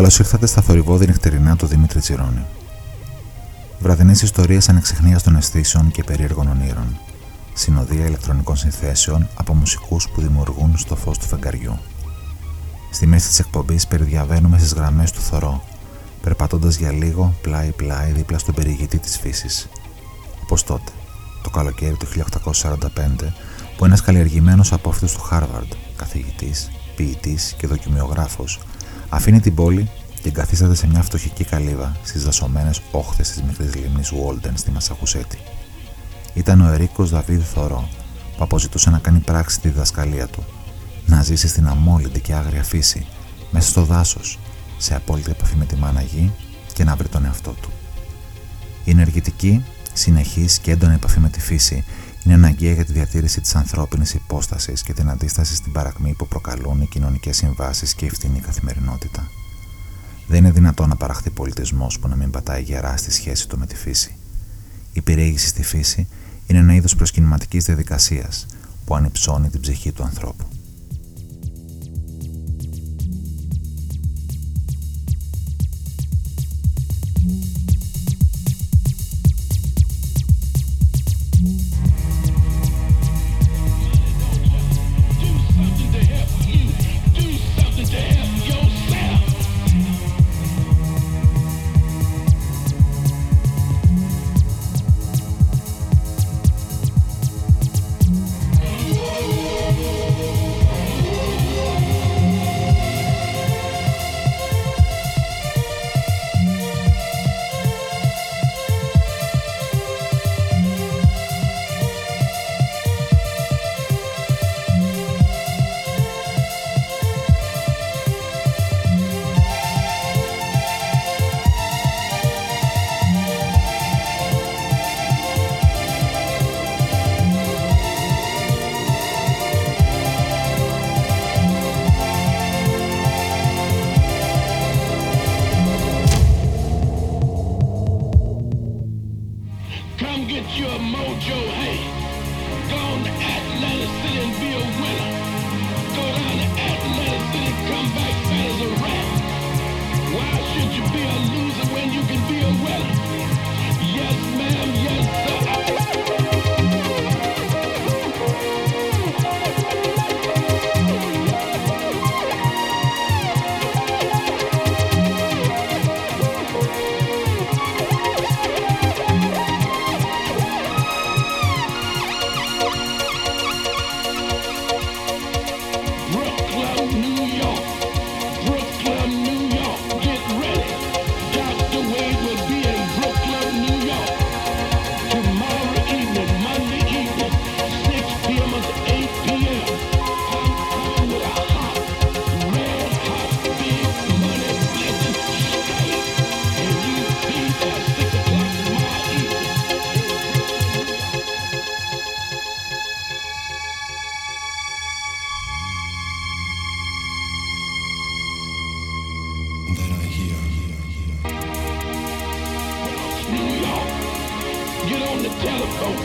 Καλώς ήρθατε στα θορυβόδη νυχτερινά του Δημήτρη Τσιρόνη. Βραδινές ιστορίες ανεξιχνίας των αισθήσεων και περίεργων ονείρων. Συνοδεία ηλεκτρονικών συνθέσεων από μουσικούς που δημιουργούν στο φως του φεγγαριού. Στη μέση της εκπομπής περιδιαβαίνουμε στις γραμμές του θωρό, περπατώντας για λίγο πλάι-πλάι δίπλα στον περιηγητή της φύσης. Όπως τότε, το καλοκαίρι του 1845, που ένας καλλιεργημένος απόφυτο του Χάρβαρντ, καθηγητής, ποιητής και δοκιμιογράφος, Αφήνει την πόλη και εγκαθίσταται σε μια φτωχική καλύβα στις δασωμένες όχθες της μικρής λίμνης Βόλτεν στη Μασαχουσέτη. Ήταν ο Ερίκος Δαβίδ Θωρό που αποζητούσε να κάνει πράξη τη διδασκαλία του, να ζήσει στην αμόλυντη και άγρια φύση, μέσα στο δάσος, σε απόλυτη επαφή με τη μάνα γη και να βρει τον εαυτό του. Η ενεργητική, συνεχής και έντονη επαφή με τη φύση είναι αναγκαία για τη διατήρηση της ανθρώπινης υπόστασης και την αντίσταση στην παρακμή που προκαλούν οι κοινωνικές συμβάσεις και η φθηνή καθημερινότητα. Δεν είναι δυνατόν να παραχθεί πολιτισμός που να μην πατάει γερά στη σχέση του με τη φύση. Η περιήγηση στη φύση είναι ένα είδος προσκυνηματικής διαδικασίας που ανυψώνει την ψυχή του ανθρώπου.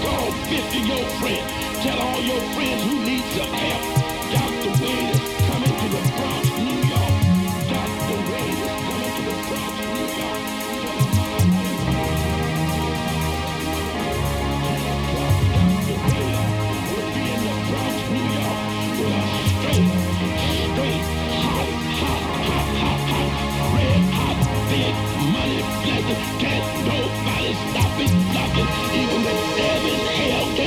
call 50 of your friends Tell all your friends who need some help. Doctor Williams. can't nobody stop it, stop it, even if heaven, hell,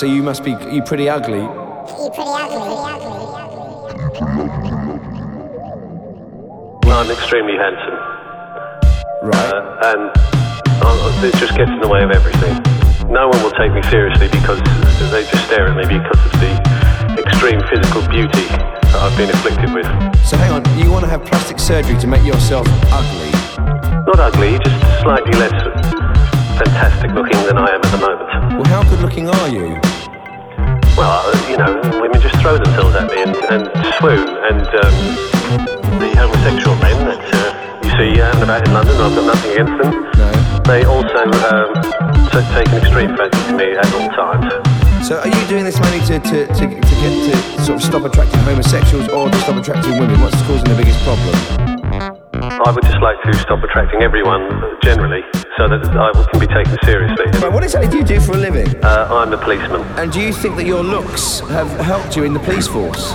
so you must be you pretty ugly. You pretty ugly. I'm extremely handsome, Right. uh, and uh, it just gets in the way of everything. No one will take me seriously because they just stare at me because of the extreme physical beauty that I've been afflicted with. so hang on, you want to have plastic surgery to make yourself ugly? Not ugly, just slightly less fantastic looking than I am at the moment. Well, how good looking are you? Well, uh, you know, women just throw themselves at me and, and swoon, and um, the homosexual men that uh, you see out and about in London, I've got nothing against them. No. They also um, take an extreme fancy to me at all times. So are you doing this mainly to, to, to, to get to sort of stop attracting homosexuals or to stop attracting women? What's causing the biggest problem? I would just like to stop attracting everyone generally, so that I can be taken seriously. Right, what exactly do you do for a living? Uh, I'm a policeman. And do you think that your looks have helped you in the police force?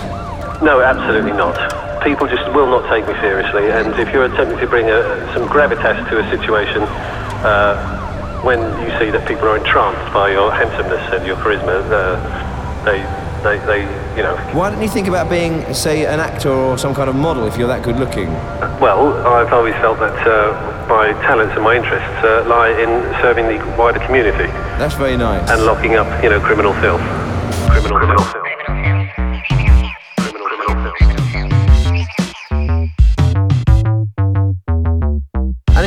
No, absolutely not. People just will not take me seriously, and if you're attempting to bring a, some gravitas to a situation, uh, when you see that people are entranced by your handsomeness and your charisma, uh, they, they, they, you know, Why don't you think about being, say, an actor or some kind of model if you're that good looking? well, I've always felt that uh, my talents and my interests uh, lie in serving the wider community That's very nice. and locking up, you know, criminal filth. Criminal filth.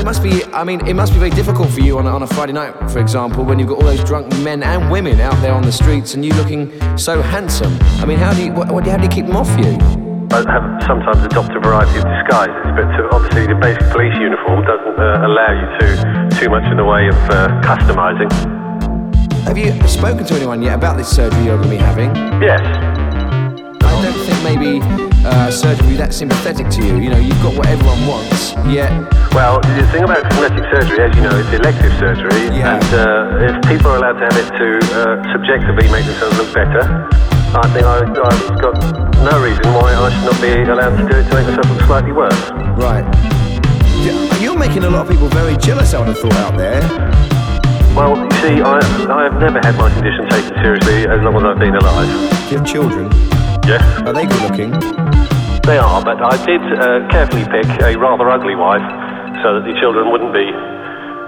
Must be, I mean, it must be very difficult for you on a, on a Friday night, for example, when you've got all those drunk men and women out there on the streets and you looking so handsome. I mean, how do you, what, how do you keep them off you? I have sometimes adopt a variety of disguises, but uh, obviously the basic police uniform doesn't uh, allow you to too much in the way of uh, customising. Have you spoken to anyone yet about this surgery you're going to be having? Yes, I don't think maybe uh, surgery that sympathetic to you. You know, you've got what everyone wants, yet well, the thing about cosmetic surgery, as you know, it's elective surgery, Yeah. and uh, if people are allowed to have it to uh, subjectively make themselves look better, I think I, I've got no reason why I should not be allowed to do it to make myself look slightly worse. Right. You're making a lot of people very jealous, I would have thought, out there. Well, you see, I, I have never had my condition taken seriously as long as I've been alive. Do you have children? Yes. Are they good looking? They are, but I did uh, carefully pick a rather ugly wife so that the children wouldn't be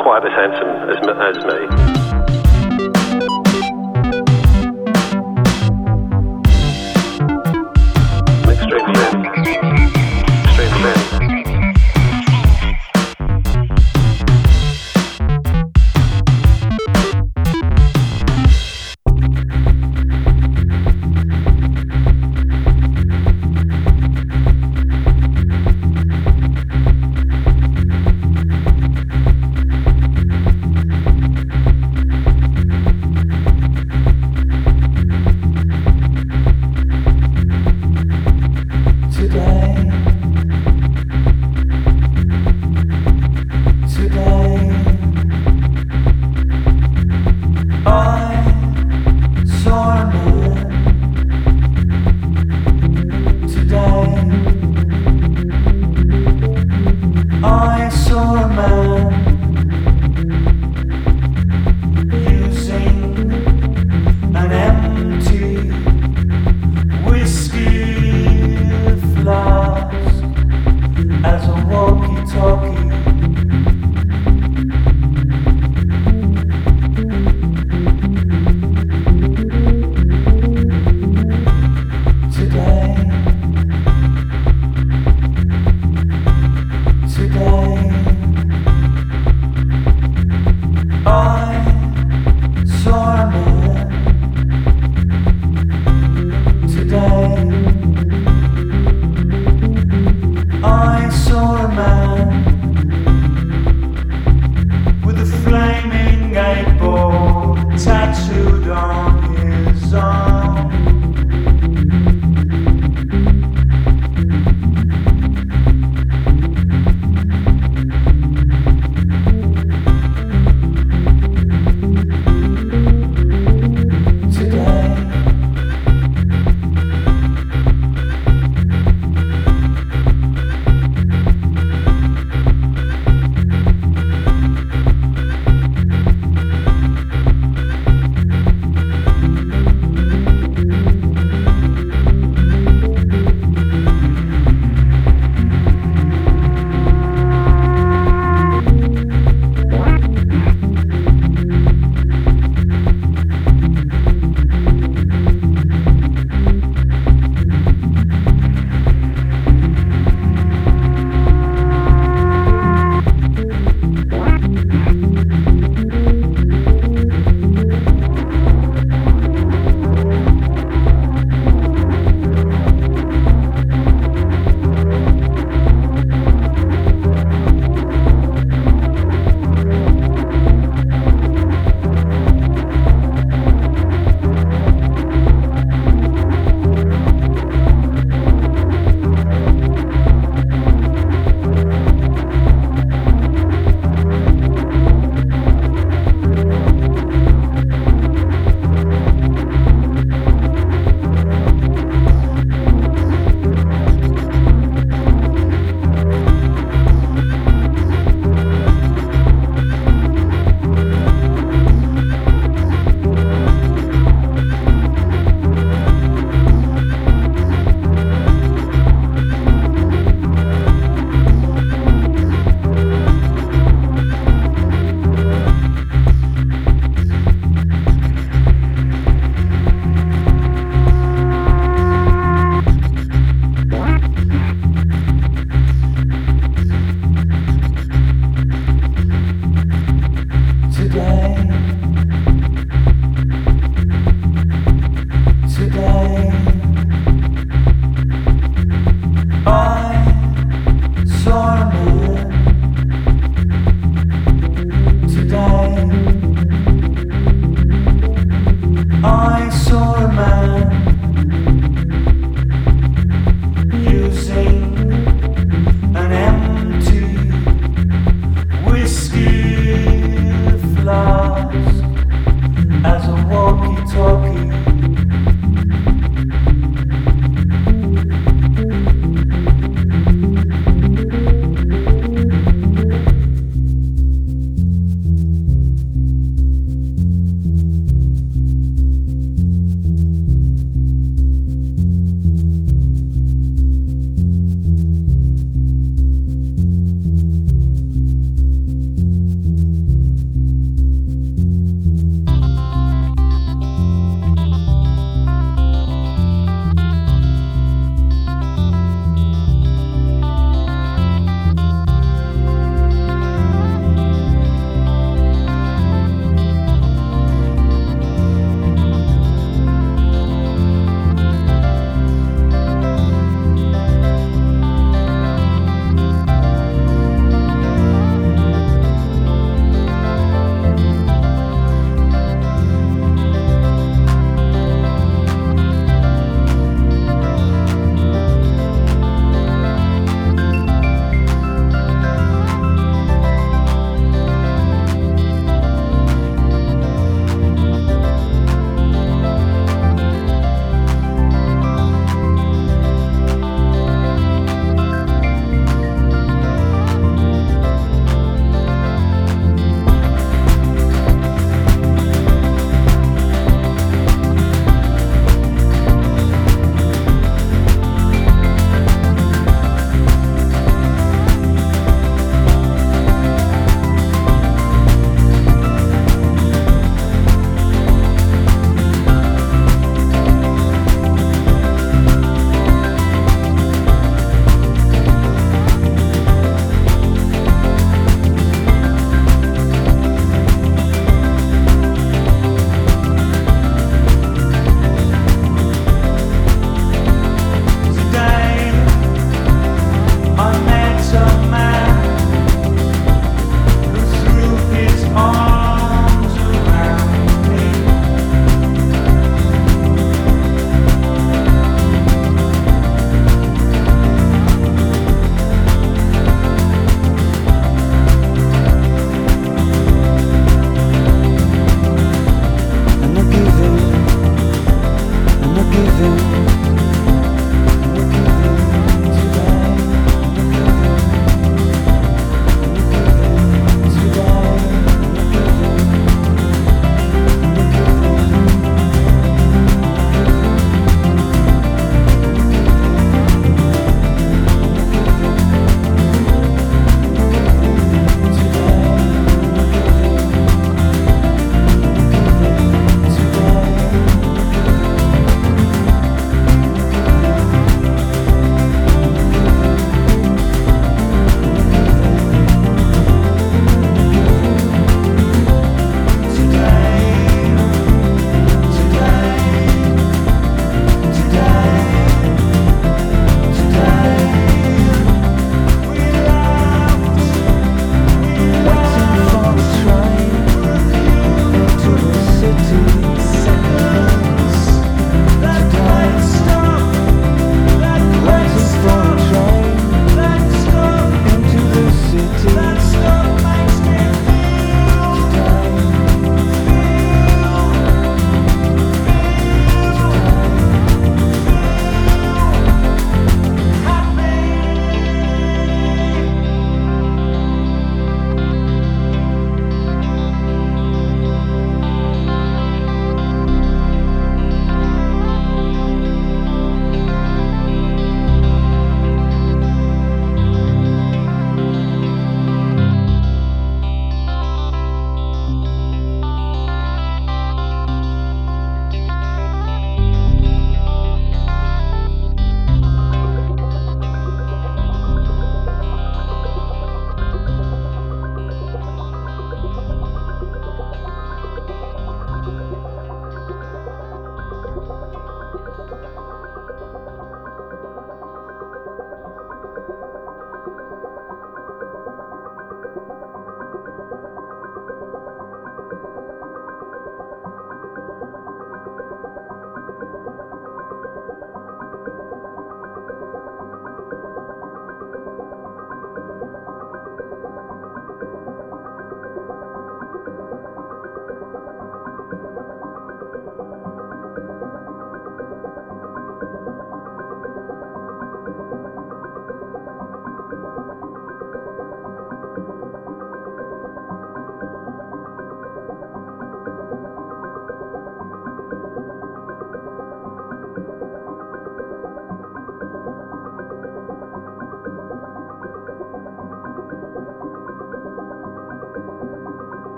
quite as handsome as, as me. Extremely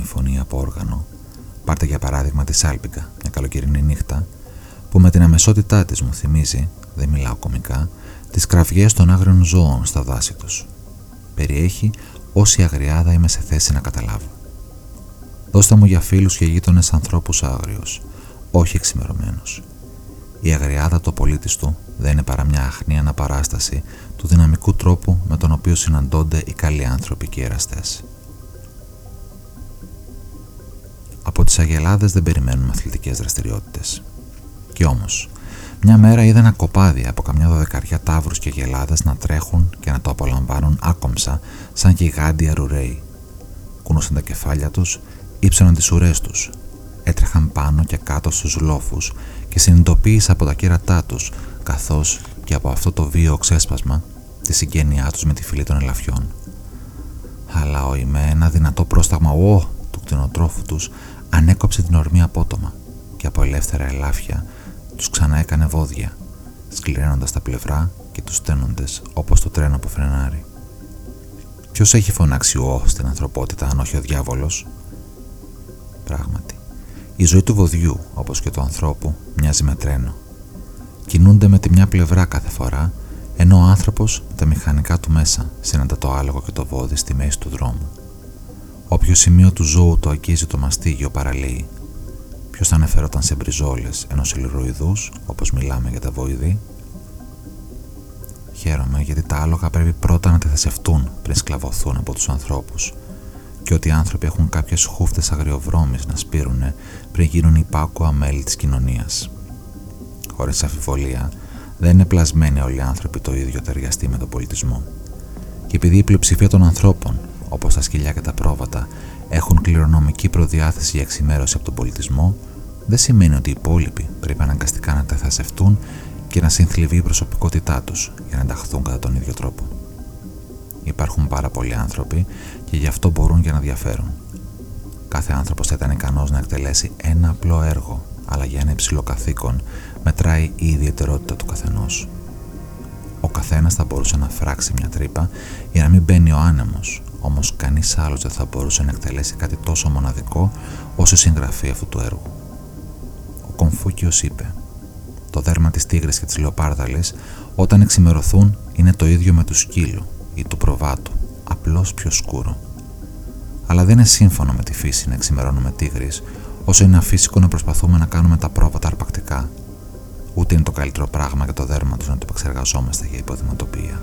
την ανθρώπινη φωνή από όργανο, πάρτε για παράδειγμα τη Σάλπιγκα, μια καλοκαιρινή νύχτα, που με την αμεσότητά της μου θυμίζει, δεν μιλάω κομικά, τις κραυγές των άγριων ζώων στα δάση τους. Περιέχει όση αγριάδα είμαι σε θέση να καταλάβω. Δώστε μου για φίλους και γείτονες ανθρώπους άγριους, όχι εξημερωμένους. Η αγριάδα του πολίτης δεν είναι παρά μια αχνή αναπαράσταση του δυναμικού τρόπου με τον οποίο συναντώνται οι καλοί άνθρωποι και οι εραστές. Από τις αγελάδες δεν περιμένουμε αθλητικές δραστηριότητες. Κι όμως, μια μέρα είδα ένα κοπάδι από καμιά δωδεκαριά τάβρους και γελάδες να τρέχουν και να το απολαμβάνουν άκομψα σαν γιγάντια ρουρέι. Κούνουσαν τα κεφάλια τους, ύψωναν τις ουρές τους, έτρεχαν πάνω και κάτω στους λόφους και συνειδητοποίησα από τα κέρατά τους καθώς και από αυτό το βίο ξέσπασμα τη συγγένειά τους με τη φυλή των ελαφιών. Αλλά ο με ένα δυνατό πρόσταγμα «Ω» του κτηνοτρόφου τους ανέκοψε την ορμή απότομα και από ελεύθερα ελάφια τους ξανά έκανε βόδια, σκληραίνοντας τα πλευρά και τους στένοντες όπως το τρένο που φρενάρει. Ποιος έχει φωνάξει «Ω» στην ανθρωπότητα αν όχι ο διάβολος; Πράγματι, η ζωή του βοδιού όπως και του ανθρώπου μοιάζει με τρένο. Κινούνται με τη μια πλευρά κάθε φορά ενώ ο άνθρωπος τα μηχανικά του μέσα συναντά το άλογο και το βόδι στη μέση του δρόμου. Όποιο σημείο του ζώου το αγγίζει το μαστίγιο παραλύει. Ποιος θα αναφερόταν σε μπριζόλες ενό ηλιροειδού, όπως μιλάμε για τα βοηδή; Χαίρομαι γιατί τα άλογα πρέπει πρώτα να τεθεσευτούν πριν σκλαβωθούν από τους ανθρώπους, και ότι οι άνθρωποι έχουν κάποιες χούφτες αγριοβρώμης να σπείρουν πριν γίνουν υπάκοα μέλη της κοινωνίας. Χωρίς αφιβολία, δεν είναι πλασμένοι όλοι οι άνθρωποι το ίδιο ταιριαστή με τον πολιτισμό. Και επειδή η πλειοψηφία των ανθρώπων όπως τα σκυλιά και τα πρόβατα, έχουν κληρονομική προδιάθεση για εξημέρωση από τον πολιτισμό, δεν σημαίνει ότι οι υπόλοιποι πρέπει αναγκαστικά να τεθασευτούν και να συνθλιβεί η προσωπικότητά τους για να ενταχθούν κατά τον ίδιο τρόπο. Υπάρχουν πάρα πολλοί άνθρωποι και γι' αυτό μπορούν για να διαφέρουν. Κάθε άνθρωπος θα ήταν ικανός να εκτελέσει ένα απλό έργο, αλλά για ένα υψηλό καθήκον μετράει η ιδιαιτερότητα του καθενός. Ο καθένας θα μπορούσε να φράξει μια τρύπα για να μην μπαίνει ο άνεμος, όμως κανείς άλλος δεν θα μπορούσε να εκτελέσει κάτι τόσο μοναδικό όσο η συγγραφή αυτού του έργου. Ο Κομφούκιος είπε «Το δέρμα της τίγρης και της λεοπάρδαλης όταν εξημερωθούν είναι το ίδιο με του σκύλου ή του προβάτου, απλώς πιο σκούρο. Αλλά δεν είναι σύμφωνο με τη φύση να εξημερώνουμε τίγρης όσο είναι αφύσικο να προσπαθούμε να κάνουμε τα πρόβατα αρπακτικά. Ούτε είναι το καλύτερο πράγμα για το δέρμα τους να το επεξεργαζόμαστε για υποδηματοποιία.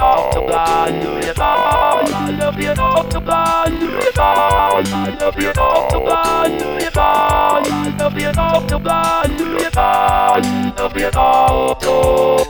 off the blind, I love being off the blind, I love being off the blind, I love being off the blind, I love being off the blind,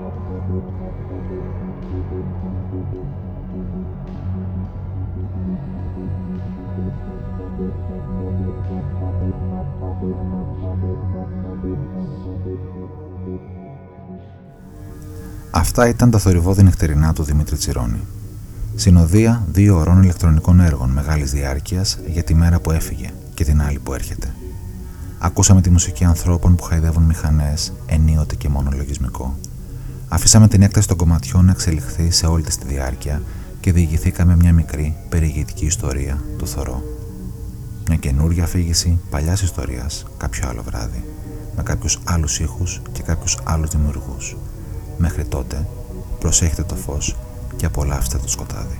Αυτά ήταν τα θορυβόδη νυχτερινά του Δημήτρη Τσιρόνη. Συνοδεία δύο ωρών ηλεκτρονικών έργων μεγάλης διάρκειας για τη μέρα που έφυγε και την άλλη που έρχεται. Ακούσαμε τη μουσική ανθρώπων που χαϊδεύουν μηχανές, ενίοτε και μόνο λογισμικό. Αφήσαμε την έκταση των κομματιών να εξελιχθεί σε όλη της τη διάρκεια και διηγηθήκαμε μια μικρή περιηγητική ιστορία του Θωρό. Μια καινούργια αφήγηση παλιάς ιστορίας κάποιο άλλο βράδυ, με κάποιους άλλους ήχους και κάποιους άλλους δημιουργούς. Μέχρι τότε, προσέχετε το φως και απολαύστε το σκοτάδι.